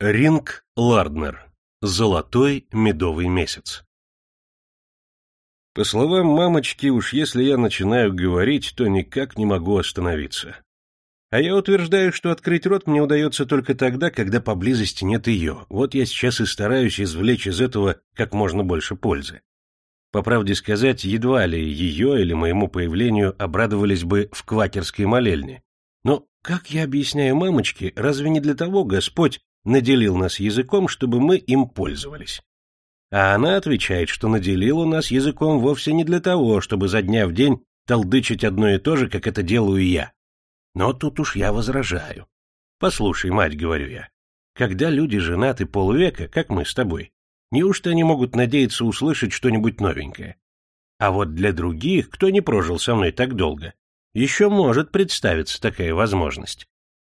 Ринг Ларднер. Золотой медовый месяц. По словам мамочки, уж если я начинаю говорить, то никак не могу остановиться. А я утверждаю, что открыть рот мне удается только тогда, когда поблизости нет ее. Вот я сейчас и стараюсь извлечь из этого как можно больше пользы. По правде сказать, едва ли ее или моему появлению обрадовались бы в квакерской молельне. Но как я объясняю мамочке, разве не для того Господь наделил нас языком, чтобы мы им пользовались. А она отвечает, что наделила нас языком вовсе не для того, чтобы за дня в день толдычить одно и то же, как это делаю я. Но тут уж я возражаю. Послушай, мать, говорю я, когда люди женаты полвека, как мы с тобой, неужто они могут надеяться услышать что-нибудь новенькое? А вот для других, кто не прожил со мной так долго, еще может представиться такая возможность.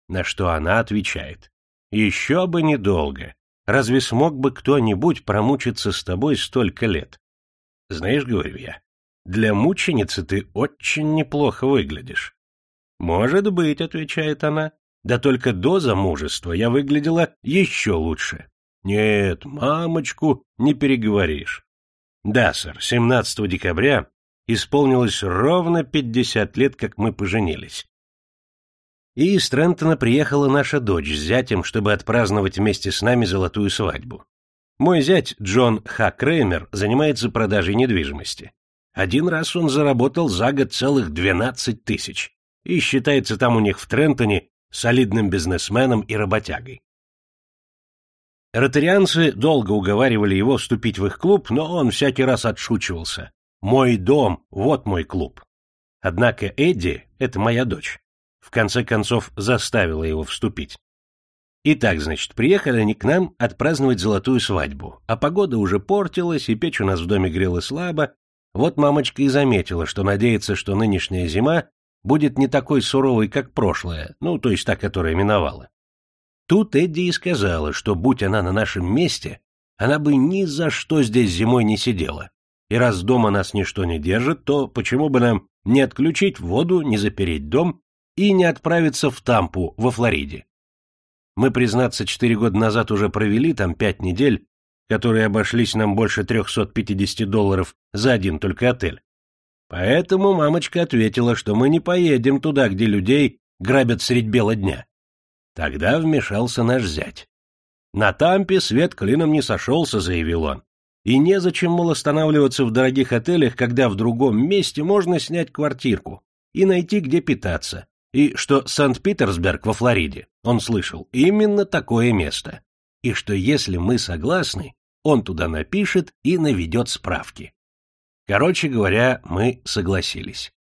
На что она отвечает. Еще бы недолго. Разве смог бы кто-нибудь промучиться с тобой столько лет? Знаешь, говорю я, для мученицы ты очень неплохо выглядишь. Может быть, отвечает она, да только до замужества я выглядела еще лучше. Нет, мамочку не переговоришь. Да, сэр, 17 декабря исполнилось ровно 50 лет, как мы поженились. И из Трентона приехала наша дочь с зятем, чтобы отпраздновать вместе с нами золотую свадьбу. Мой зять, Джон Х. Креймер, занимается продажей недвижимости. Один раз он заработал за год целых 12 тысяч и считается там у них в Трентоне солидным бизнесменом и работягой. Ротарианцы долго уговаривали его вступить в их клуб, но он всякий раз отшучивался. «Мой дом, вот мой клуб». Однако Эдди — это моя дочь в конце концов заставила его вступить. Итак, значит, приехали они к нам отпраздновать золотую свадьбу, а погода уже портилась, и печь у нас в доме грела слабо. Вот мамочка и заметила, что надеется, что нынешняя зима будет не такой суровой, как прошлая, ну, то есть та, которая миновала. Тут Эдди и сказала, что, будь она на нашем месте, она бы ни за что здесь зимой не сидела. И раз дома нас ничто не держит, то почему бы нам не отключить воду, не запереть дом и не отправиться в Тампу, во Флориде. Мы, признаться, четыре года назад уже провели там пять недель, которые обошлись нам больше 350 долларов за один только отель. Поэтому мамочка ответила, что мы не поедем туда, где людей грабят средь бела дня. Тогда вмешался наш зять. На Тампе свет клином не сошелся, заявил он. И незачем, мол, останавливаться в дорогих отелях, когда в другом месте можно снять квартирку и найти, где питаться, и что Санкт-Петербург во Флориде, он слышал, именно такое место, и что если мы согласны, он туда напишет и наведет справки. Короче говоря, мы согласились.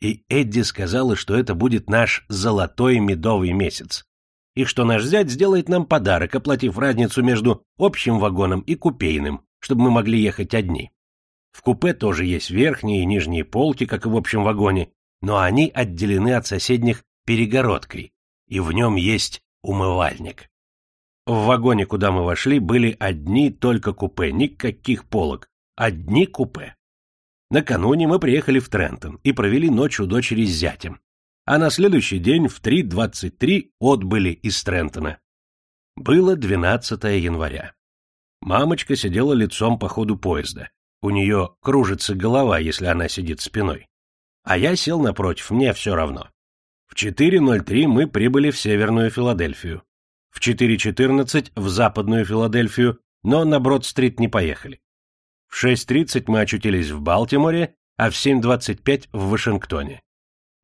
И Эдди сказала, что это будет наш золотой медовый месяц, и что наш зять сделает нам подарок, оплатив разницу между общим вагоном и купейным, чтобы мы могли ехать одни. В купе тоже есть верхние и нижние полки, как и в общем вагоне, но они отделены от соседних перегородкой, и в нем есть умывальник. В вагоне, куда мы вошли, были одни только купе, никаких полок, одни купе. Накануне мы приехали в Трентон и провели ночь у дочери с зятем, а на следующий день в 3.23 отбыли из Трентона. Было 12 января. Мамочка сидела лицом по ходу поезда. У нее кружится голова, если она сидит спиной. А я сел напротив, мне все равно. В 4.03 мы прибыли в Северную Филадельфию. В 4.14 в Западную Филадельфию, но на Брод-стрит не поехали. В 6.30 мы очутились в Балтиморе, а в 7.25 в Вашингтоне.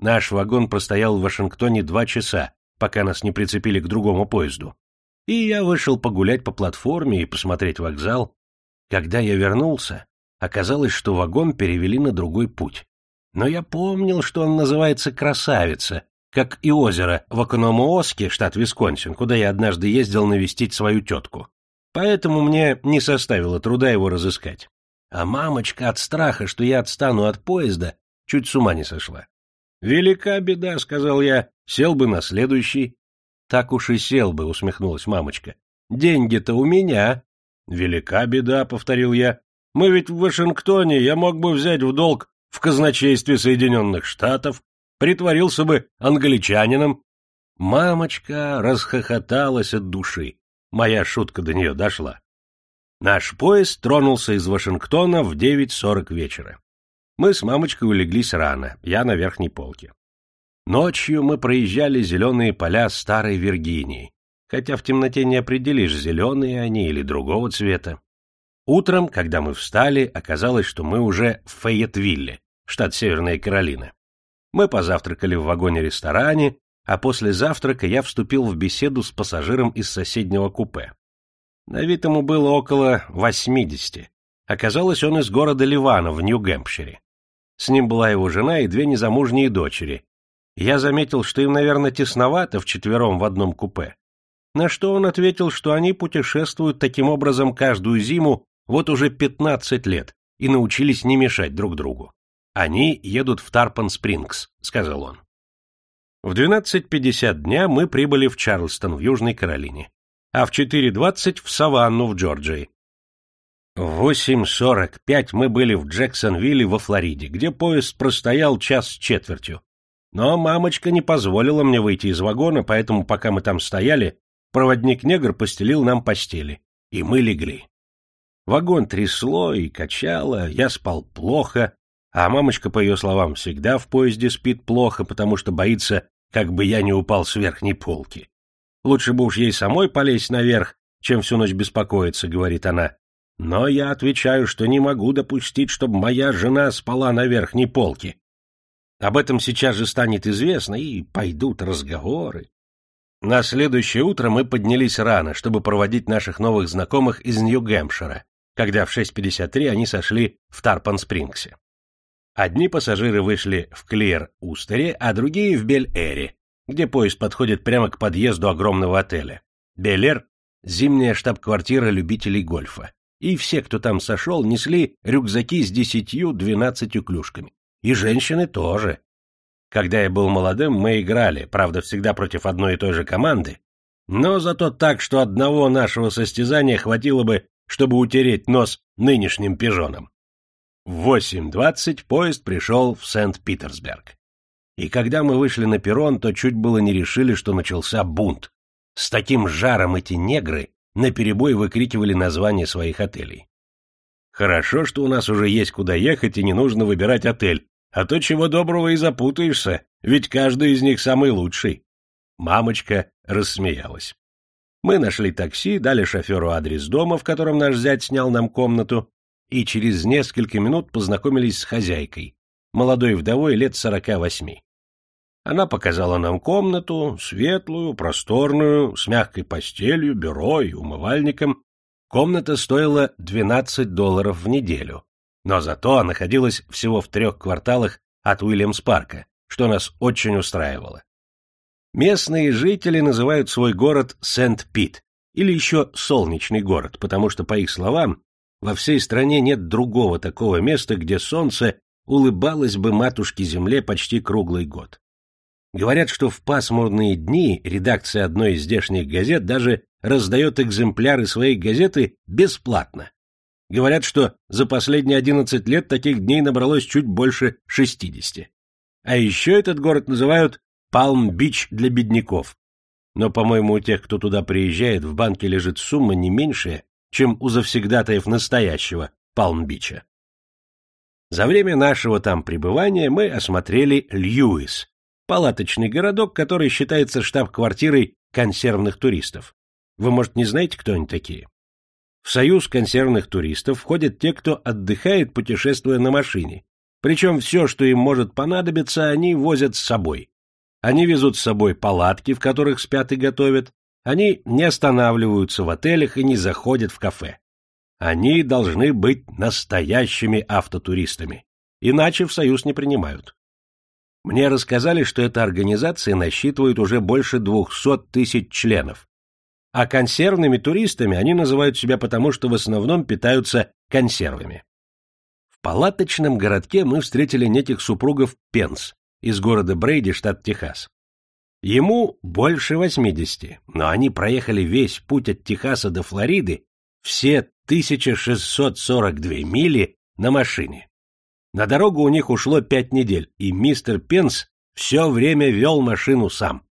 Наш вагон простоял в Вашингтоне два часа, пока нас не прицепили к другому поезду. И я вышел погулять по платформе и посмотреть вокзал. Когда я вернулся, оказалось, что вагон перевели на другой путь но я помнил, что он называется «Красавица», как и озеро в Окономооске, штат Висконсин, куда я однажды ездил навестить свою тетку. Поэтому мне не составило труда его разыскать. А мамочка от страха, что я отстану от поезда, чуть с ума не сошла. «Велика беда», — сказал я, — «сел бы на следующий». «Так уж и сел бы», — усмехнулась мамочка. «Деньги-то у меня». «Велика беда», — повторил я. «Мы ведь в Вашингтоне, я мог бы взять в долг в казначействе Соединенных Штатов, притворился бы англичанином. Мамочка расхохоталась от души. Моя шутка до нее дошла. Наш поезд тронулся из Вашингтона в 9.40 вечера. Мы с мамочкой улеглись рано, я на верхней полке. Ночью мы проезжали зеленые поля старой Виргинии, хотя в темноте не определишь, зеленые они или другого цвета. Утром, когда мы встали, оказалось, что мы уже в Фейетвилле, штат Северная Каролина. Мы позавтракали в вагоне-ресторане, а после завтрака я вступил в беседу с пассажиром из соседнего купе. На вид ему было около восьмидесяти. Оказалось, он из города Ливана в Нью-Гэмпшире. С ним была его жена и две незамужние дочери. Я заметил, что им, наверное, тесновато вчетвером в одном купе. На что он ответил, что они путешествуют таким образом каждую зиму вот уже пятнадцать лет и научились не мешать друг другу. Они едут в Тарпан-Спрингс, сказал он. В 12.50 дня мы прибыли в Чарльстон в Южной Каролине, а в 4.20 в Саванну в Джорджии. В 8.45 мы были в Джексонвилле во Флориде, где поезд простоял час с четвертью. Но мамочка не позволила мне выйти из вагона, поэтому пока мы там стояли, проводник-негр постелил нам постели, и мы легли. Вагон трясло и качало, я спал плохо, а мамочка, по ее словам, всегда в поезде спит плохо, потому что боится, как бы я не упал с верхней полки. Лучше бы уж ей самой полезть наверх, чем всю ночь беспокоиться, говорит она. Но я отвечаю, что не могу допустить, чтобы моя жена спала на верхней полке. Об этом сейчас же станет известно, и пойдут разговоры. На следующее утро мы поднялись рано, чтобы проводить наших новых знакомых из Нью-Гэмпшира, когда в 6.53 они сошли в Тарпан-Спрингсе. Одни пассажиры вышли в Клир-Устере, а другие в Бель-Эре, где поезд подходит прямо к подъезду огромного отеля. Бель-Эр — зимняя штаб-квартира любителей гольфа. И все, кто там сошел, несли рюкзаки с десятью-двенадцатью клюшками. И женщины тоже. Когда я был молодым, мы играли, правда, всегда против одной и той же команды, но зато так, что одного нашего состязания хватило бы чтобы утереть нос нынешним пижонам. В 8.20 поезд пришел в Сент-Питерсберг. И когда мы вышли на перрон, то чуть было не решили, что начался бунт. С таким жаром эти негры наперебой выкрикивали названия своих отелей. Хорошо, что у нас уже есть куда ехать и не нужно выбирать отель, а то чего доброго и запутаешься, ведь каждый из них самый лучший. Мамочка рассмеялась. Мы нашли такси, дали шоферу адрес дома, в котором наш зять снял нам комнату, и через несколько минут познакомились с хозяйкой, молодой вдовой лет сорока восьми. Она показала нам комнату, светлую, просторную, с мягкой постелью, бюро и умывальником. Комната стоила 12 долларов в неделю, но зато находилась всего в трех кварталах от Уильямс-парка, что нас очень устраивало. Местные жители называют свой город Сент-Пит, или еще Солнечный город, потому что, по их словам, во всей стране нет другого такого места, где солнце улыбалось бы матушке-земле почти круглый год. Говорят, что в пасмурные дни редакция одной из здешних газет даже раздает экземпляры своей газеты бесплатно. Говорят, что за последние 11 лет таких дней набралось чуть больше 60. А еще этот город называют Палм-Бич для бедняков. Но, по-моему, у тех, кто туда приезжает, в банке лежит сумма не меньшая, чем у завсегдатаев настоящего Палм-Бича. За время нашего там пребывания мы осмотрели Льюис, палаточный городок, который считается штаб-квартирой консервных туристов. Вы, может, не знаете, кто они такие? В союз консервных туристов входят те, кто отдыхает, путешествуя на машине. Причем все, что им может понадобиться, они возят с собой. Они везут с собой палатки, в которых спят и готовят. Они не останавливаются в отелях и не заходят в кафе. Они должны быть настоящими автотуристами, иначе в союз не принимают. Мне рассказали, что эта организация насчитывает уже больше двухсот тысяч членов. А консервными туристами они называют себя потому, что в основном питаются консервами. В палаточном городке мы встретили неких супругов Пенс, из города Брейди, штат Техас. Ему больше 80, но они проехали весь путь от Техаса до Флориды, все 1642 мили на машине. На дорогу у них ушло пять недель, и мистер Пенс все время вел машину сам.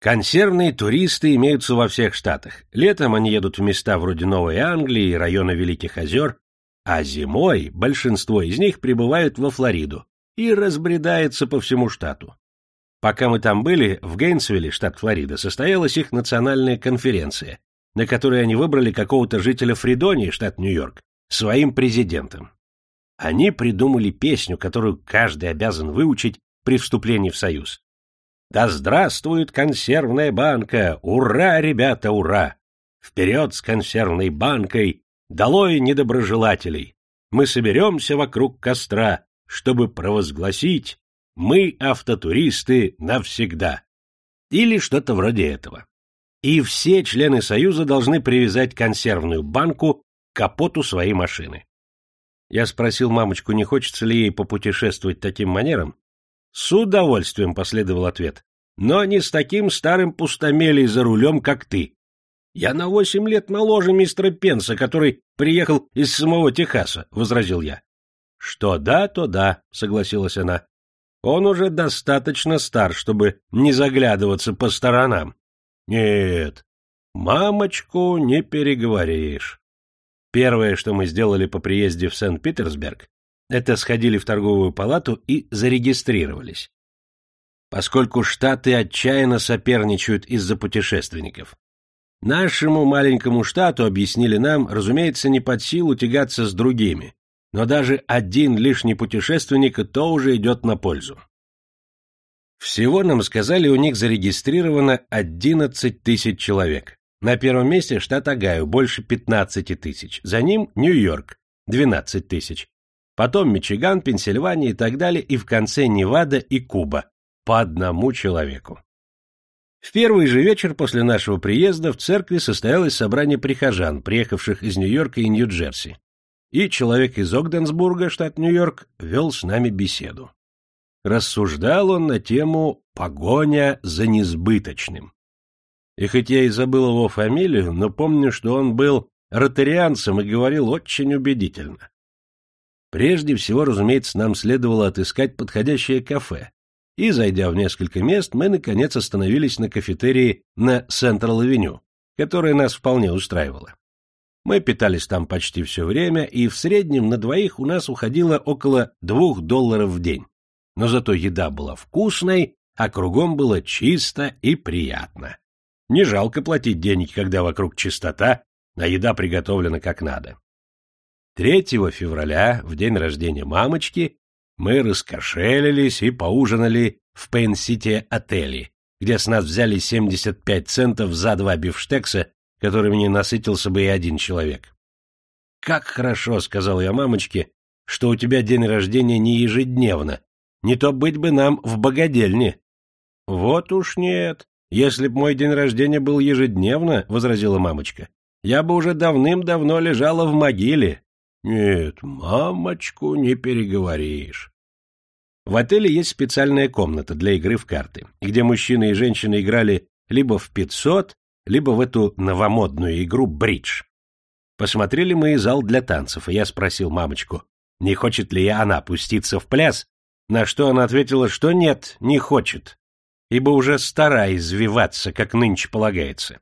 Консервные туристы имеются во всех штатах. Летом они едут в места вроде Новой Англии и района Великих озер, а зимой большинство из них прибывают во Флориду и разбредается по всему штату. Пока мы там были, в Гейнсвилле, штат Флорида, состоялась их национальная конференция, на которой они выбрали какого-то жителя Фридонии, штат Нью-Йорк, своим президентом. Они придумали песню, которую каждый обязан выучить при вступлении в Союз. «Да здравствует консервная банка! Ура, ребята, ура! Вперед с консервной банкой! Долой недоброжелателей! Мы соберемся вокруг костра, чтобы провозгласить «Мы автотуристы навсегда» или что-то вроде этого. И все члены Союза должны привязать консервную банку к капоту своей машины. Я спросил мамочку, не хочется ли ей попутешествовать таким манером. С удовольствием последовал ответ. Но не с таким старым пустомелей за рулем, как ты. Я на восемь лет моложе мистера Пенса, который приехал из самого Техаса, — возразил я. — Что да, то да, — согласилась она. Он уже достаточно стар, чтобы не заглядываться по сторонам. Нет, мамочку не переговоришь. Первое, что мы сделали по приезде в Сент-Питерсберг, это сходили в торговую палату и зарегистрировались. Поскольку штаты отчаянно соперничают из-за путешественников. Нашему маленькому штату, объяснили нам, разумеется, не под силу тягаться с другими, но даже один лишний путешественник и то уже идет на пользу. Всего нам сказали, у них зарегистрировано 11 тысяч человек. На первом месте штат Огайо, больше 15 тысяч. За ним Нью-Йорк, 12 тысяч. Потом Мичиган, Пенсильвания и так далее, и в конце Невада и Куба. По одному человеку. В первый же вечер после нашего приезда в церкви состоялось собрание прихожан, приехавших из Нью-Йорка и Нью-Джерси. И человек из Огденсбурга, штат Нью-Йорк, вел с нами беседу. Рассуждал он на тему «погоня за несбыточным». И хоть я и забыл его фамилию, но помню, что он был ротарианцем и говорил очень убедительно. Прежде всего, разумеется, нам следовало отыскать подходящее кафе. И, зайдя в несколько мест, мы, наконец, остановились на кафетерии на Централ-авеню, которая нас вполне устраивала. Мы питались там почти все время, и в среднем на двоих у нас уходило около двух долларов в день. Но зато еда была вкусной, а кругом было чисто и приятно. Не жалко платить денег, когда вокруг чистота, а еда приготовлена как надо. 3 февраля, в день рождения мамочки, мы раскошелились и поужинали в Пейн-Сити отеле, где с нас взяли 75 центов за два бифштекса, которыми не насытился бы и один человек. «Как хорошо», — сказал я мамочке, — «что у тебя день рождения не ежедневно, не то быть бы нам в богадельне». «Вот уж нет», «Если б мой день рождения был ежедневно, — возразила мамочка, — я бы уже давным-давно лежала в могиле». «Нет, мамочку не переговоришь». В отеле есть специальная комната для игры в карты, где мужчины и женщины играли либо в 500, либо в эту новомодную игру бридж. Посмотрели мы и зал для танцев, и я спросил мамочку, не хочет ли она пуститься в пляс, на что она ответила, что нет, не хочет, ибо уже стара извиваться, как нынче полагается.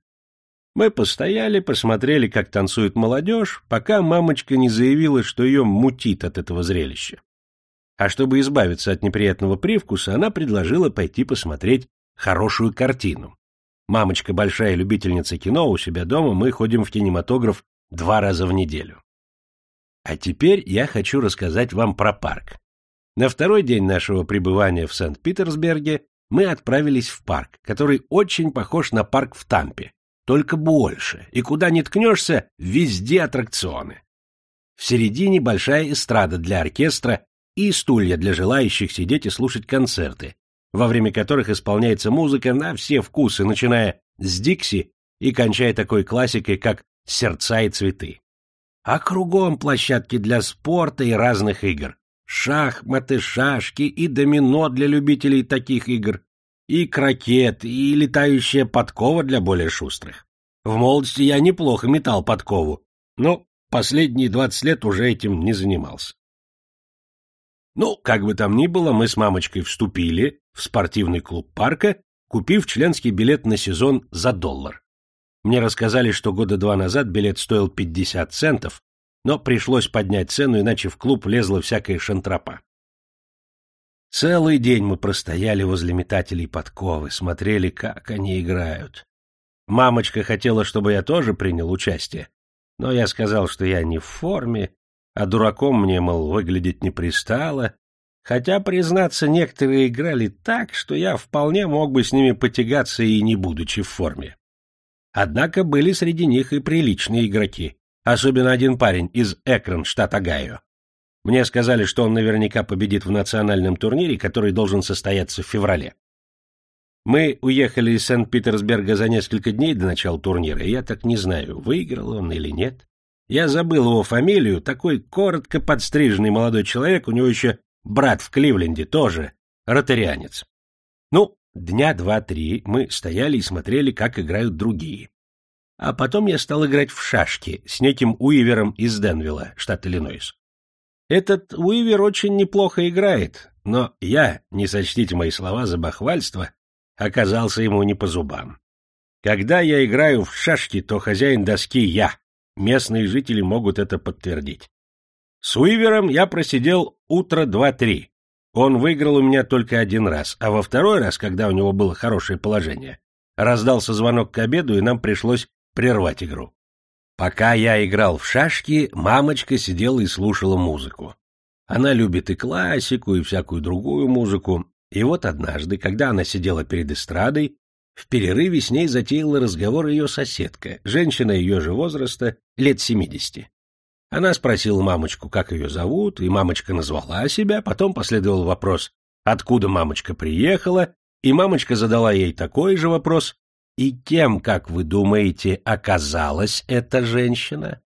Мы постояли, посмотрели, как танцует молодежь, пока мамочка не заявила, что ее мутит от этого зрелища. А чтобы избавиться от неприятного привкуса, она предложила пойти посмотреть хорошую картину. Мамочка большая любительница кино, у себя дома мы ходим в кинематограф два раза в неделю. А теперь я хочу рассказать вам про парк. На второй день нашего пребывания в Санкт-Петербурге мы отправились в парк, который очень похож на парк в Тампе, только больше, и куда ни ткнешься, везде аттракционы. В середине большая эстрада для оркестра и стулья для желающих сидеть и слушать концерты, во время которых исполняется музыка на все вкусы, начиная с Дикси и кончая такой классикой, как «Сердца и цветы». А кругом площадки для спорта и разных игр шахматы, шашки и домино для любителей таких игр, и крокет, и летающая подкова для более шустрых. В молодости я неплохо метал подкову, но последние двадцать лет уже этим не занимался. Ну, как бы там ни было, мы с мамочкой вступили в спортивный клуб парка купив членский билет на сезон за доллар. Мне рассказали, что года два назад билет стоил 50 центов, но пришлось поднять цену, иначе в клуб лезла всякая шантропа. Целый день мы простояли возле метателей подковы, смотрели, как они играют. Мамочка хотела, чтобы я тоже принял участие, но я сказал, что я не в форме, а дураком мне, мол, выглядеть не пристало, хотя, признаться, некоторые играли так, что я вполне мог бы с ними потягаться и не будучи в форме. Однако были среди них и приличные игроки, особенно один парень из Экран, штат Огайо. Мне сказали, что он наверняка победит в национальном турнире, который должен состояться в феврале. Мы уехали из Санкт-Петербурга за несколько дней до начала турнира, и я так не знаю, выиграл он или нет. Я забыл его фамилию, такой коротко подстриженный молодой человек, у него еще брат в Кливленде тоже, ротарианец. Ну, Дня два-три мы стояли и смотрели, как играют другие. А потом я стал играть в шашки с неким Уивером из Денвилла, штат Иллинойс. Этот Уивер очень неплохо играет, но я, не сочтите мои слова за бахвальство, оказался ему не по зубам. Когда я играю в шашки, то хозяин доски я. Местные жители могут это подтвердить. С Уивером я просидел утро два-три. Он выиграл у меня только один раз, а во второй раз, когда у него было хорошее положение, раздался звонок к обеду, и нам пришлось прервать игру. Пока я играл в шашки, мамочка сидела и слушала музыку. Она любит и классику, и всякую другую музыку. И вот однажды, когда она сидела перед эстрадой, в перерыве с ней затеяла разговор ее соседка, женщина ее же возраста, лет семидесяти. Она спросила мамочку, как ее зовут, и мамочка назвала себя, потом последовал вопрос, откуда мамочка приехала, и мамочка задала ей такой же вопрос, и кем, как вы думаете, оказалась эта женщина?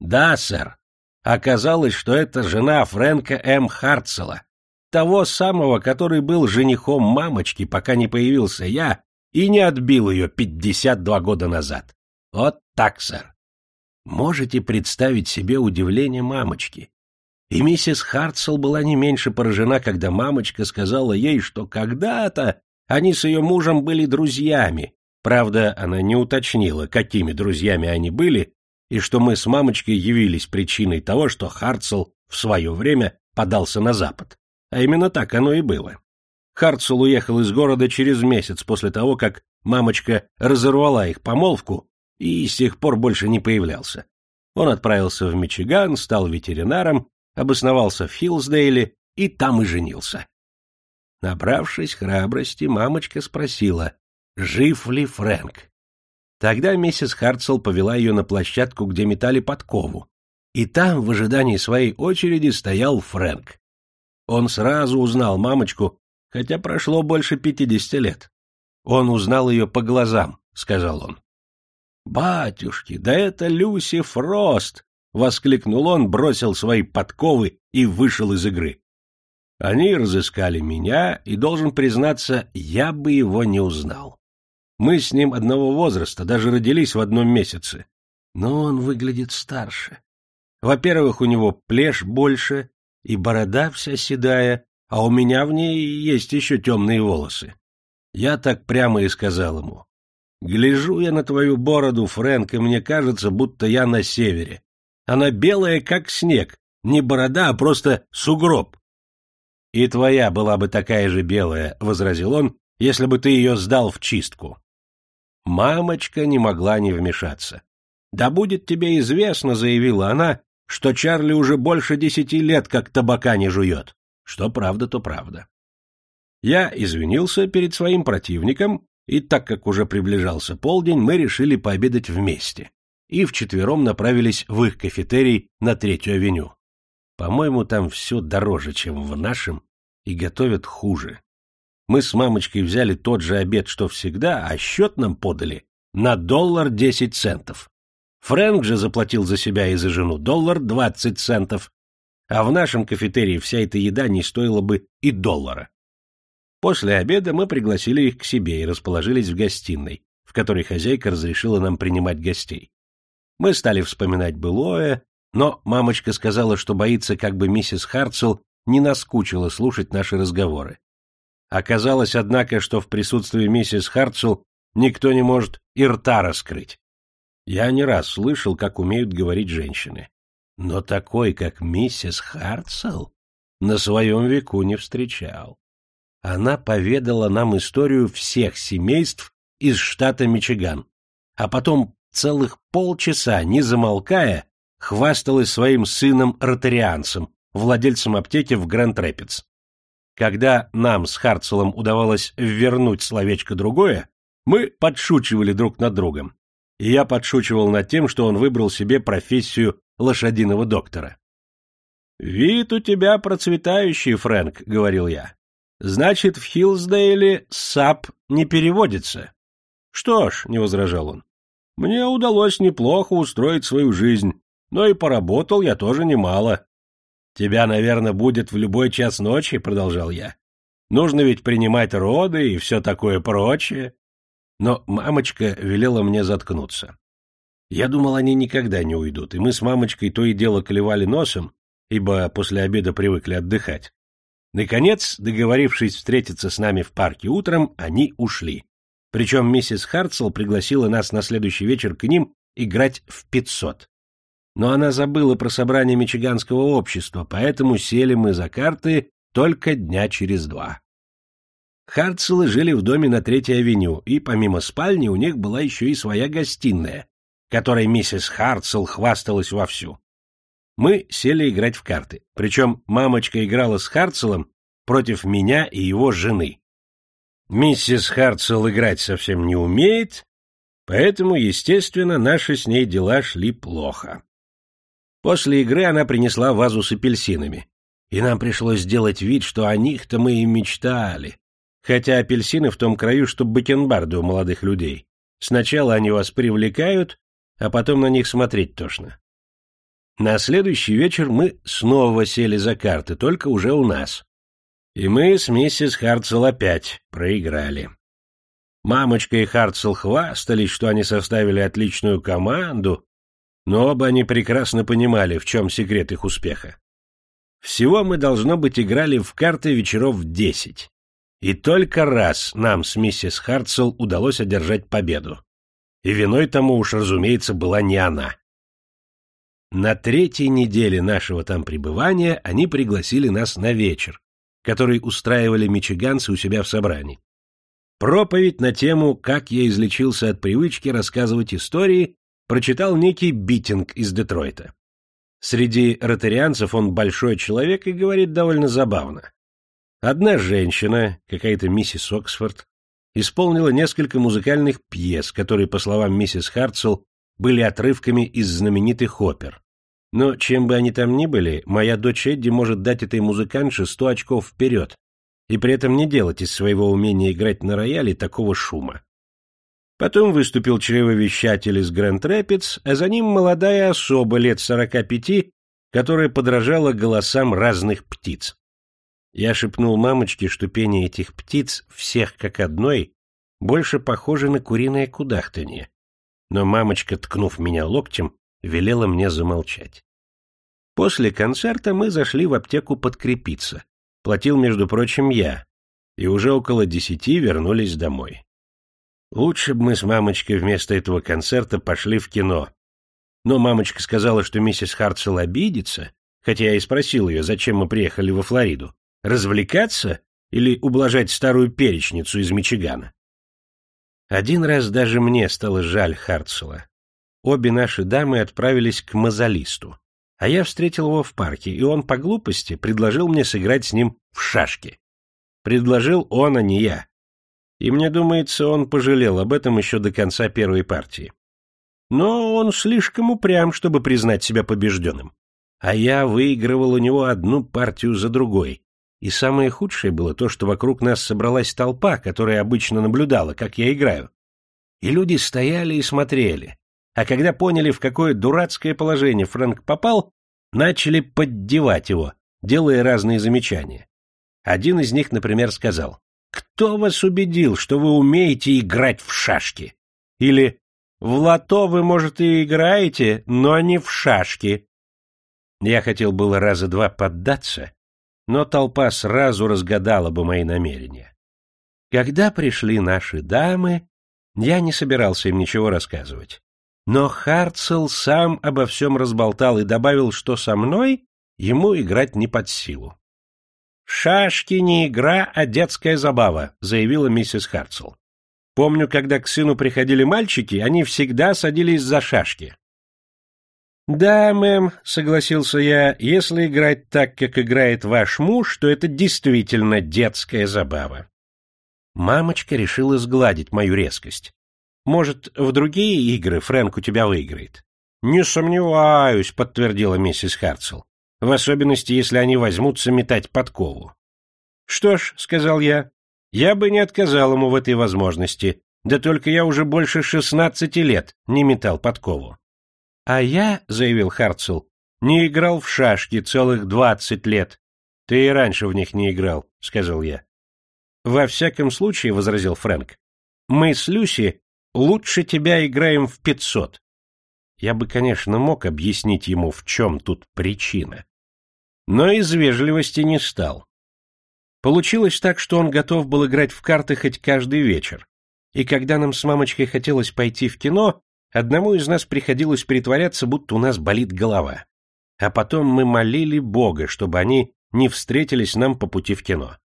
Да, сэр. Оказалось, что это жена Фрэнка М. Хартсела, того самого, который был женихом мамочки, пока не появился я, и не отбил ее пятьдесят два года назад. Вот так, сэр. Можете представить себе удивление мамочки? И миссис Хартсел была не меньше поражена, когда мамочка сказала ей, что когда-то они с ее мужем были друзьями. Правда, она не уточнила, какими друзьями они были, и что мы с мамочкой явились причиной того, что Хартсел в свое время подался на запад. А именно так оно и было. Хартсел уехал из города через месяц после того, как мамочка разорвала их помолвку и с тех пор больше не появлялся. Он отправился в Мичиган, стал ветеринаром, обосновался в Хиллсдейле и там и женился. Набравшись храбрости, мамочка спросила, жив ли Фрэнк. Тогда миссис Хартсел повела ее на площадку, где метали подкову, и там, в ожидании своей очереди, стоял Фрэнк. Он сразу узнал мамочку, хотя прошло больше пятидесяти лет. Он узнал ее по глазам, — сказал он. «Батюшки, да это Люси Фрост!» — воскликнул он, бросил свои подковы и вышел из игры. Они разыскали меня, и, должен признаться, я бы его не узнал. Мы с ним одного возраста, даже родились в одном месяце. Но он выглядит старше. Во-первых, у него плешь больше, и борода вся седая, а у меня в ней есть еще темные волосы. Я так прямо и сказал ему. Гляжу я на твою бороду, Фрэнк, и мне кажется, будто я на севере. Она белая, как снег. Не борода, а просто сугроб. — И твоя была бы такая же белая, — возразил он, — если бы ты ее сдал в чистку. Мамочка не могла не вмешаться. — Да будет тебе известно, — заявила она, — что Чарли уже больше десяти лет как табака не жует. Что правда, то правда. Я извинился перед своим противником и так как уже приближался полдень, мы решили пообедать вместе и вчетвером направились в их кафетерий на Третью авеню. По-моему, там все дороже, чем в нашем, и готовят хуже. Мы с мамочкой взяли тот же обед, что всегда, а счет нам подали на доллар десять центов. Фрэнк же заплатил за себя и за жену доллар двадцать центов, а в нашем кафетерии вся эта еда не стоила бы и доллара. После обеда мы пригласили их к себе и расположились в гостиной, в которой хозяйка разрешила нам принимать гостей. Мы стали вспоминать былое, но мамочка сказала, что боится, как бы миссис Харцел не наскучила слушать наши разговоры. Оказалось, однако, что в присутствии миссис Харцел никто не может и рта раскрыть. Я не раз слышал, как умеют говорить женщины. Но такой, как миссис Харцел, на своем веку не встречал. Она поведала нам историю всех семейств из штата Мичиган, а потом целых полчаса, не замолкая, хвасталась своим сыном-ротарианцем, владельцем аптеки в Гранд-Рэпидс. Когда нам с Харцелом удавалось вернуть словечко другое, мы подшучивали друг над другом. И я подшучивал над тем, что он выбрал себе профессию лошадиного доктора. «Вид у тебя процветающий, Фрэнк», — говорил я. «Значит, в Хиллсдейле САП не переводится». «Что ж», — не возражал он, — «мне удалось неплохо устроить свою жизнь, но и поработал я тоже немало». «Тебя, наверное, будят в любой час ночи», — продолжал я. «Нужно ведь принимать роды и все такое прочее». Но мамочка велела мне заткнуться. Я думал, они никогда не уйдут, и мы с мамочкой то и дело клевали носом, ибо после обеда привыкли отдыхать. Наконец, договорившись встретиться с нами в парке утром, они ушли. Причем миссис Хартсел пригласила нас на следующий вечер к ним играть в пятьсот. Но она забыла про собрание Мичиганского общества, поэтому сели мы за карты только дня через два. Хартселы жили в доме на Третьей авеню, и помимо спальни у них была еще и своя гостиная, которой миссис Хартсел хвасталась вовсю. Мы сели играть в карты, причем мамочка играла с Хартселом против меня и его жены. Миссис Хартсел играть совсем не умеет, поэтому, естественно, наши с ней дела шли плохо. После игры она принесла вазу с апельсинами, и нам пришлось сделать вид, что о них-то мы и мечтали, хотя апельсины в том краю, что бакенбарды у молодых людей. Сначала они вас привлекают, а потом на них смотреть тошно. На следующий вечер мы снова сели за карты, только уже у нас. И мы с миссис Хартсел опять проиграли. Мамочка и Хартсел хвастались, что они составили отличную команду, но оба они прекрасно понимали, в чем секрет их успеха. Всего мы, должно быть, играли в карты вечеров десять. И только раз нам с миссис Хартсел удалось одержать победу. И виной тому уж, разумеется, была не она. На третьей неделе нашего там пребывания они пригласили нас на вечер, который устраивали мичиганцы у себя в собрании. Проповедь на тему «Как я излечился от привычки рассказывать истории» прочитал некий Биттинг из Детройта. Среди ротарианцев он большой человек и говорит довольно забавно. Одна женщина, какая-то миссис Оксфорд, исполнила несколько музыкальных пьес, которые, по словам миссис Хартсел, были отрывками из знаменитых опер. Но чем бы они там ни были, моя дочь Эдди может дать этой музыкантше сто очков вперед, и при этом не делать из своего умения играть на рояле такого шума. Потом выступил чревовещатель из Грэнд Рэпидс, а за ним молодая особа лет сорока пяти, которая подражала голосам разных птиц. Я шепнул мамочке, что пение этих птиц, всех как одной, больше похоже на куриное кудахтанье. Но мамочка, ткнув меня локтем, велела мне замолчать. После концерта мы зашли в аптеку подкрепиться. Платил, между прочим, я. И уже около десяти вернулись домой. Лучше бы мы с мамочкой вместо этого концерта пошли в кино. Но мамочка сказала, что миссис Хартсел обидится, хотя я и спросил ее, зачем мы приехали во Флориду. Развлекаться или ублажать старую перечницу из Мичигана? Один раз даже мне стало жаль Хартсела обе наши дамы отправились к мазолисту, а я встретил его в парке, и он по глупости предложил мне сыграть с ним в шашки. Предложил он, а не я. И мне думается, он пожалел об этом еще до конца первой партии. Но он слишком упрям, чтобы признать себя побежденным. А я выигрывал у него одну партию за другой. И самое худшее было то, что вокруг нас собралась толпа, которая обычно наблюдала, как я играю. И люди стояли и смотрели, а когда поняли, в какое дурацкое положение Фрэнк попал, начали поддевать его, делая разные замечания. Один из них, например, сказал, «Кто вас убедил, что вы умеете играть в шашки?» Или «В лото вы, может, и играете, но не в шашки». Я хотел было раза два поддаться, но толпа сразу разгадала бы мои намерения. Когда пришли наши дамы, я не собирался им ничего рассказывать. Но Харцел сам обо всем разболтал и добавил, что со мной ему играть не под силу. «Шашки не игра, а детская забава», — заявила миссис Харцел. «Помню, когда к сыну приходили мальчики, они всегда садились за шашки». «Да, мэм», — согласился я, — «если играть так, как играет ваш муж, то это действительно детская забава». Мамочка решила сгладить мою резкость. «Может, в другие игры Фрэнк у тебя выиграет?» «Не сомневаюсь», — подтвердила миссис Харцел в особенности, если они возьмутся метать подкову. «Что ж», — сказал я, — «я бы не отказал ему в этой возможности, да только я уже больше шестнадцати лет не метал подкову». «А я», — заявил Харцел, — «не играл в шашки целых двадцать лет». «Ты и раньше в них не играл», — сказал я. «Во всяком случае», — возразил Фрэнк, — «мы с Люси лучше тебя играем в пятьсот». Я бы, конечно, мог объяснить ему, в чем тут причина но из вежливости не стал. Получилось так, что он готов был играть в карты хоть каждый вечер, и когда нам с мамочкой хотелось пойти в кино, одному из нас приходилось притворяться, будто у нас болит голова. А потом мы молили Бога, чтобы они не встретились нам по пути в кино.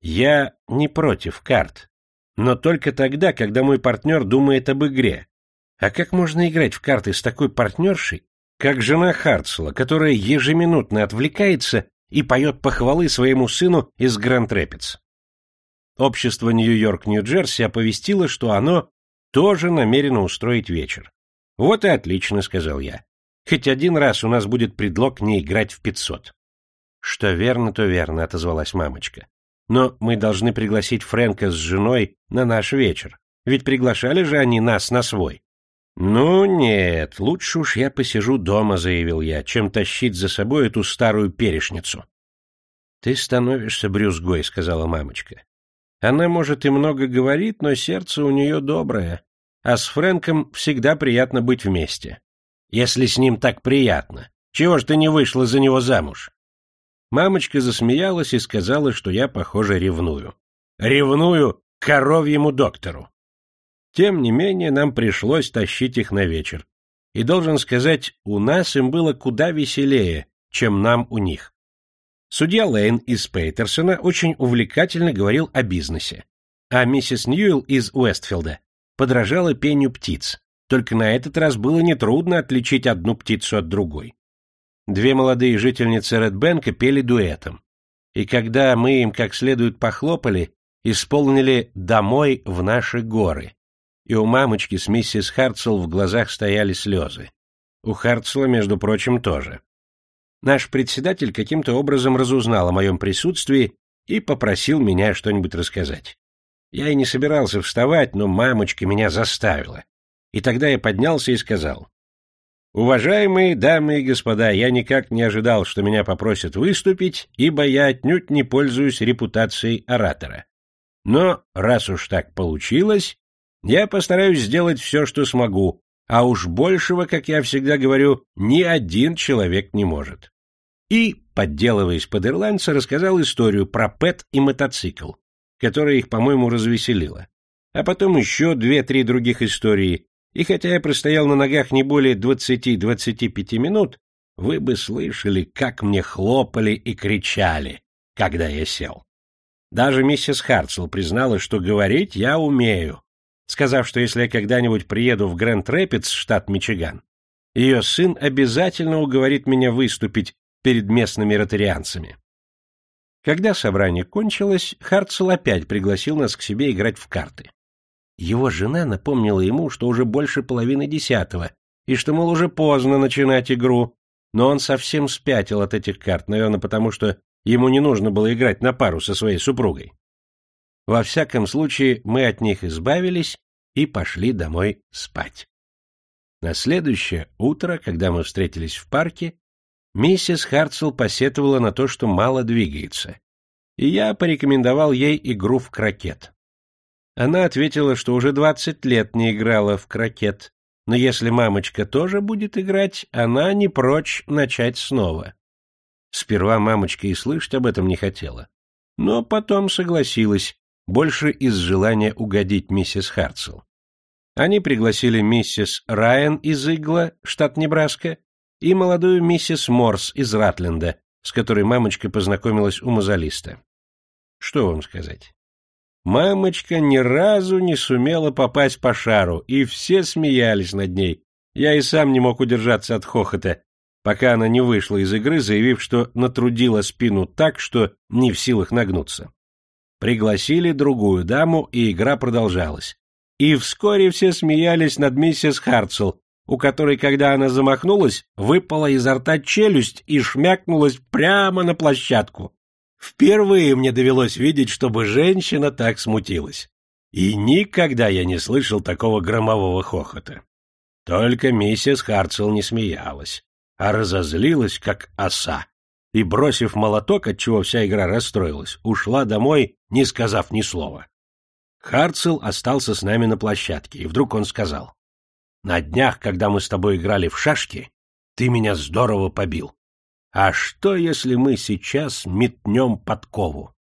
Я не против карт, но только тогда, когда мой партнер думает об игре. А как можно играть в карты с такой партнершей, как жена Хартсела, которая ежеминутно отвлекается и поет похвалы своему сыну из Гранд-Рэпидс. Общество Нью-Йорк-Нью-Джерси оповестило, что оно тоже намерено устроить вечер. «Вот и отлично», — сказал я. «Хоть один раз у нас будет предлог не играть в пятьсот». «Что верно, то верно», — отозвалась мамочка. «Но мы должны пригласить Фрэнка с женой на наш вечер. Ведь приглашали же они нас на свой». «Ну нет, лучше уж я посижу дома», — заявил я, — «чем тащить за собой эту старую перешницу». «Ты становишься брюзгой», — сказала мамочка. «Она, может, и много говорит, но сердце у нее доброе, а с Фрэнком всегда приятно быть вместе. Если с ним так приятно, чего ж ты не вышла за него замуж?» Мамочка засмеялась и сказала, что я, похоже, ревную. «Ревную коровьему доктору». Тем не менее, нам пришлось тащить их на вечер. И должен сказать, у нас им было куда веселее, чем нам у них. Судья Лейн из Пейтерсона очень увлекательно говорил о бизнесе, а миссис Ньюэлл из Уэстфилда подражала пению птиц, только на этот раз было нетрудно отличить одну птицу от другой. Две молодые жительницы Редбенка пели дуэтом, и когда мы им как следует похлопали, исполнили «Домой в наши горы», и у мамочки с миссис Харцел в глазах стояли слезы. У Харцела, между прочим, тоже. Наш председатель каким-то образом разузнал о моем присутствии и попросил меня что-нибудь рассказать. Я и не собирался вставать, но мамочка меня заставила. И тогда я поднялся и сказал. «Уважаемые дамы и господа, я никак не ожидал, что меня попросят выступить, ибо я отнюдь не пользуюсь репутацией оратора. Но, раз уж так получилось, я постараюсь сделать все, что смогу, а уж большего, как я всегда говорю, ни один человек не может. И, подделываясь под ирландца, рассказал историю про Пэт и мотоцикл, которая их, по-моему, развеселила. А потом еще две-три других истории, и хотя я простоял на ногах не более двадцати-двадцати пяти минут, вы бы слышали, как мне хлопали и кричали, когда я сел. Даже миссис Харцел признала, что говорить я умею, сказав, что если я когда-нибудь приеду в Грэнд-Рэпидс, штат Мичиган, ее сын обязательно уговорит меня выступить перед местными ротарианцами. Когда собрание кончилось, Харцел опять пригласил нас к себе играть в карты. Его жена напомнила ему, что уже больше половины десятого, и что, мол, уже поздно начинать игру, но он совсем спятил от этих карт, наверное, потому что ему не нужно было играть на пару со своей супругой. Во всяком случае, мы от них избавились и пошли домой спать. На следующее утро, когда мы встретились в парке, миссис Хартсел посетовала на то, что мало двигается, и я порекомендовал ей игру в крокет. Она ответила, что уже двадцать лет не играла в крокет, но если мамочка тоже будет играть, она не прочь начать снова. Сперва мамочка и слышать об этом не хотела, но потом согласилась, больше из желания угодить миссис Харцел. Они пригласили миссис Райан из Игла, штат Небраска, и молодую миссис Морс из Ратленда, с которой мамочка познакомилась у мазолиста. Что вам сказать? Мамочка ни разу не сумела попасть по шару, и все смеялись над ней. Я и сам не мог удержаться от хохота, пока она не вышла из игры, заявив, что натрудила спину так, что не в силах нагнуться. Пригласили другую даму, и игра продолжалась. И вскоре все смеялись над миссис Харцел, у которой, когда она замахнулась, выпала изо рта челюсть и шмякнулась прямо на площадку. Впервые мне довелось видеть, чтобы женщина так смутилась. И никогда я не слышал такого громового хохота. Только миссис Харцел не смеялась, а разозлилась, как оса, и, бросив молоток, отчего вся игра расстроилась, ушла домой, не сказав ни слова. Харцел остался с нами на площадке, и вдруг он сказал, «На днях, когда мы с тобой играли в шашки, ты меня здорово побил. А что, если мы сейчас метнем подкову?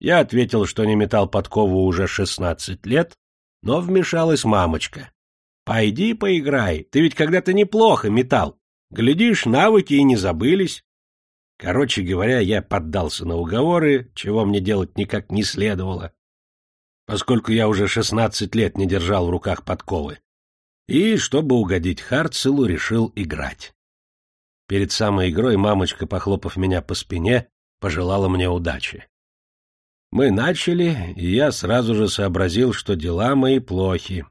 Я ответил, что не метал подкову уже шестнадцать лет, но вмешалась мамочка. Пойди поиграй, ты ведь когда-то неплохо метал. Глядишь, навыки и не забылись. Короче говоря, я поддался на уговоры, чего мне делать никак не следовало, поскольку я уже шестнадцать лет не держал в руках подковы. И, чтобы угодить Харцелу, решил играть. Перед самой игрой мамочка, похлопав меня по спине, пожелала мне удачи. Мы начали, и я сразу же сообразил, что дела мои плохи.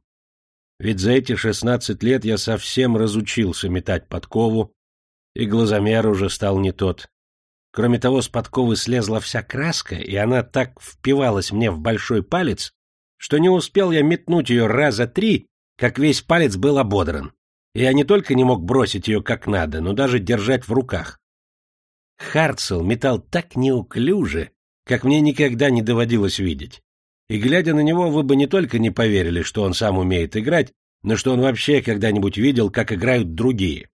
Ведь за эти шестнадцать лет я совсем разучился метать подкову, и глазомер уже стал не тот. Кроме того, с подковы слезла вся краска, и она так впивалась мне в большой палец, что не успел я метнуть ее раза три, как весь палец был ободран. Я не только не мог бросить ее как надо, но даже держать в руках. Харцел метал так неуклюже, как мне никогда не доводилось видеть. И, глядя на него, вы бы не только не поверили, что он сам умеет играть, но что он вообще когда-нибудь видел, как играют другие.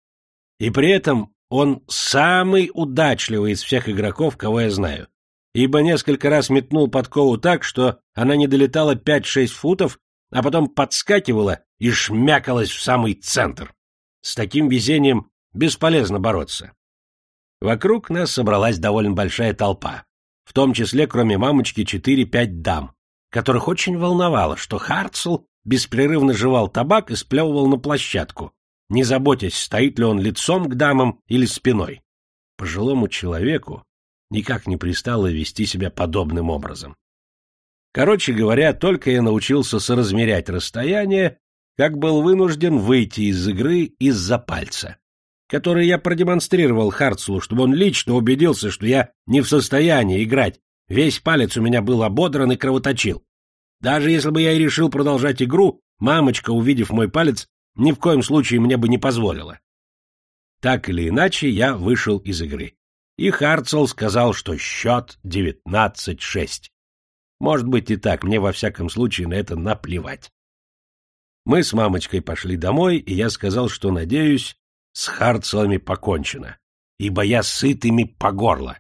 И при этом он самый удачливый из всех игроков, кого я знаю, ибо несколько раз метнул подкову так, что она не долетала 5-6 футов, а потом подскакивала и шмякалась в самый центр. С таким везением бесполезно бороться. Вокруг нас собралась довольно большая толпа, в том числе, кроме мамочки, четыре-пять дам, которых очень волновало, что Харцел беспрерывно жевал табак и сплевывал на площадку, не заботясь, стоит ли он лицом к дамам или спиной. Пожилому человеку никак не пристало вести себя подобным образом. Короче говоря, только я научился соразмерять расстояние, как был вынужден выйти из игры из-за пальца, который я продемонстрировал Харцлу, чтобы он лично убедился, что я не в состоянии играть. Весь палец у меня был ободран и кровоточил. Даже если бы я и решил продолжать игру, мамочка, увидев мой палец, ни в коем случае мне бы не позволила. Так или иначе, я вышел из игры. И Харцел сказал, что счет 19-6. Может быть и так, мне во всяком случае на это наплевать. Мы с мамочкой пошли домой, и я сказал, что, надеюсь, с Харцелами покончено, ибо я сытыми по горло.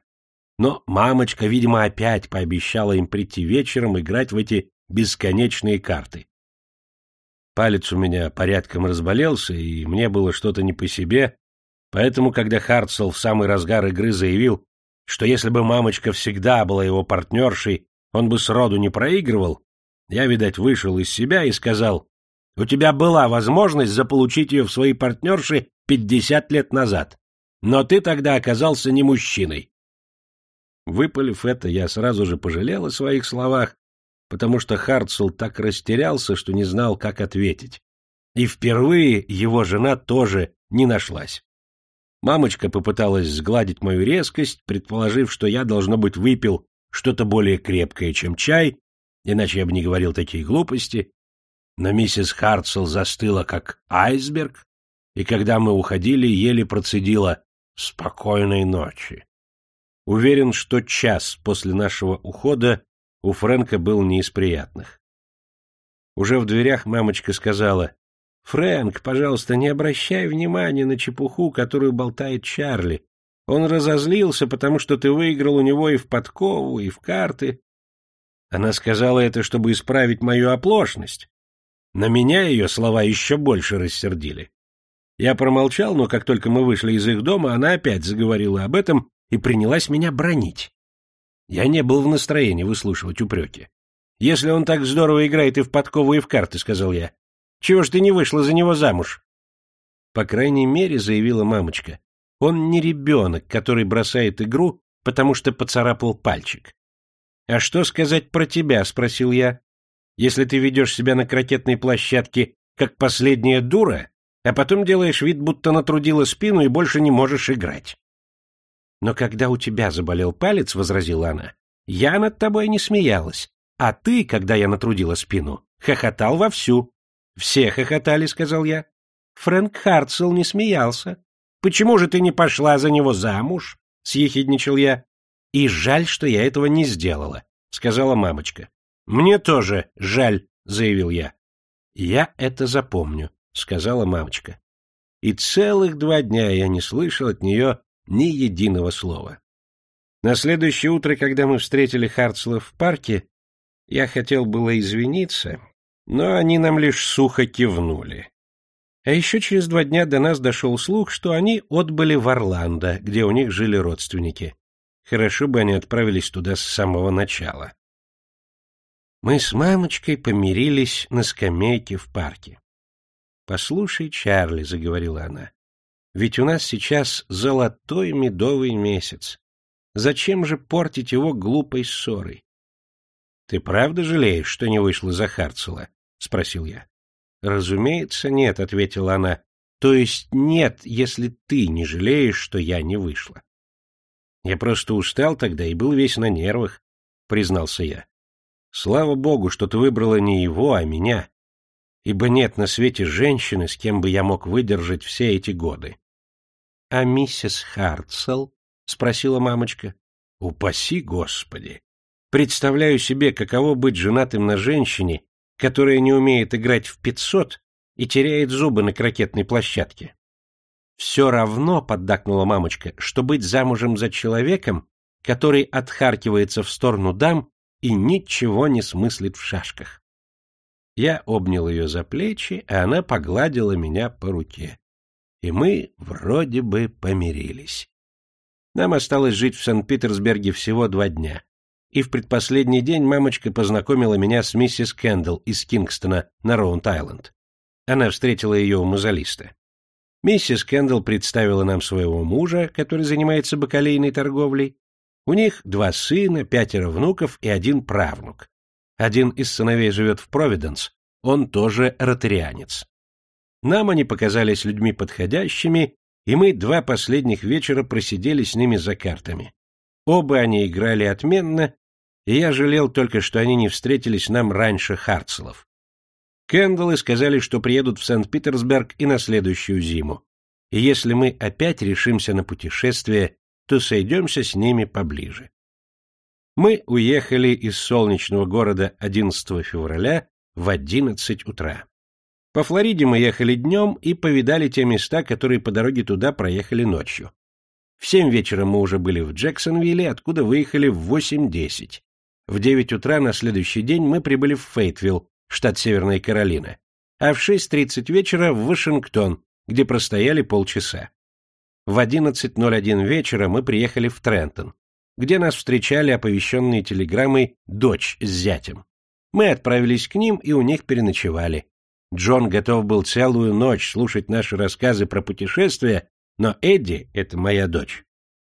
Но мамочка, видимо, опять пообещала им прийти вечером играть в эти бесконечные карты. Палец у меня порядком разболелся, и мне было что-то не по себе, поэтому, когда Харцел в самый разгар игры заявил, что если бы мамочка всегда была его партнершей, он бы сроду не проигрывал, я, видать, вышел из себя и сказал, у тебя была возможность заполучить ее в свои партнерши пятьдесят лет назад, но ты тогда оказался не мужчиной. Выпалив это, я сразу же пожалел о своих словах, потому что Хартсел так растерялся, что не знал, как ответить. И впервые его жена тоже не нашлась. Мамочка попыталась сгладить мою резкость, предположив, что я, должно быть, выпил что-то более крепкое, чем чай, иначе я бы не говорил такие глупости, но миссис Хартсел застыла, как айсберг, и когда мы уходили, еле процедила «спокойной ночи». Уверен, что час после нашего ухода у Фрэнка был не из приятных. Уже в дверях мамочка сказала «Фрэнк, пожалуйста, не обращай внимания на чепуху, которую болтает Чарли. Он разозлился, потому что ты выиграл у него и в подкову, и в карты. Она сказала это, чтобы исправить мою оплошность. На меня ее слова еще больше рассердили. Я промолчал, но как только мы вышли из их дома, она опять заговорила об этом и принялась меня бронить. Я не был в настроении выслушивать упреки. «Если он так здорово играет и в подкову, и в карты», — сказал я, — «чего ж ты не вышла за него замуж?» По крайней мере, заявила мамочка, он не ребенок, который бросает игру, потому что поцарапал пальчик. «А что сказать про тебя?» — спросил я. «Если ты ведешь себя на крокетной площадке, как последняя дура, а потом делаешь вид, будто натрудила спину и больше не можешь играть». «Но когда у тебя заболел палец, — возразила она, — я над тобой не смеялась, а ты, когда я натрудила спину, хохотал вовсю». «Все хохотали», — сказал я. Фрэнк Хартсел не смеялся. «Почему же ты не пошла за него замуж?» — съехидничал я. «И жаль, что я этого не сделала», — сказала мамочка. «Мне тоже жаль», — заявил я. «Я это запомню», — сказала мамочка. И целых два дня я не слышал от нее ни единого слова. На следующее утро, когда мы встретили Хартслов в парке, я хотел было извиниться, но они нам лишь сухо кивнули. А еще через два дня до нас дошел слух, что они отбыли в Орландо, где у них жили родственники. Хорошо бы они отправились туда с самого начала. Мы с мамочкой помирились на скамейке в парке. «Послушай, Чарли», — заговорила она, — «ведь у нас сейчас золотой медовый месяц. Зачем же портить его глупой ссорой?» «Ты правда жалеешь, что не вышла за Харцела?» — спросил я. «Разумеется, нет», — ответила она. «То есть нет, если ты не жалеешь, что я не вышла». «Я просто устал тогда и был весь на нервах», — признался я. «Слава богу, что ты выбрала не его, а меня, ибо нет на свете женщины, с кем бы я мог выдержать все эти годы». «А миссис Хартсел?» — спросила мамочка. «Упаси Господи! Представляю себе, каково быть женатым на женщине, которая не умеет играть в пятьсот и теряет зубы на крокетной площадке. Все равно, — поддакнула мамочка, — что быть замужем за человеком, который отхаркивается в сторону дам и ничего не смыслит в шашках. Я обнял ее за плечи, а она погладила меня по руке. И мы вроде бы помирились. Нам осталось жить в Санкт-Петербурге всего два дня и в предпоследний день мамочка познакомила меня с миссис Кэндалл из Кингстона на Роунд-Айленд. Она встретила ее у музалиста. Миссис Кэндалл представила нам своего мужа, который занимается бакалейной торговлей. У них два сына, пятеро внуков и один правнук. Один из сыновей живет в Провиденс, он тоже ротарианец. Нам они показались людьми подходящими, и мы два последних вечера просидели с ними за картами. Оба они играли отменно, и я жалел только, что они не встретились нам раньше Харцелов. Кэндаллы сказали, что приедут в Санкт-Петербург и на следующую зиму, и если мы опять решимся на путешествие, то сойдемся с ними поближе. Мы уехали из солнечного города 11 февраля в 11 утра. По Флориде мы ехали днем и повидали те места, которые по дороге туда проехали ночью. В семь вечера мы уже были в Джексонвилле, откуда выехали в восемь-десять. В девять утра на следующий день мы прибыли в Фейтвилл, штат Северная Каролина, а в шесть тридцать вечера в Вашингтон, где простояли полчаса. В одиннадцать ноль один вечера мы приехали в Трентон, где нас встречали оповещенные телеграммой «Дочь с зятем». Мы отправились к ним и у них переночевали. Джон готов был целую ночь слушать наши рассказы про путешествия, но Эдди, это моя дочь,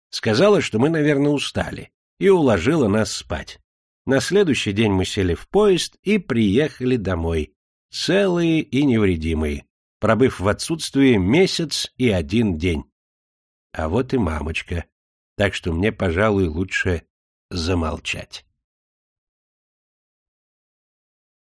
сказала, что мы, наверное, устали, и уложила нас спать. На следующий день мы сели в поезд и приехали домой, целые и невредимые, пробыв в отсутствии месяц и один день. А вот и мамочка, так что мне, пожалуй, лучше замолчать.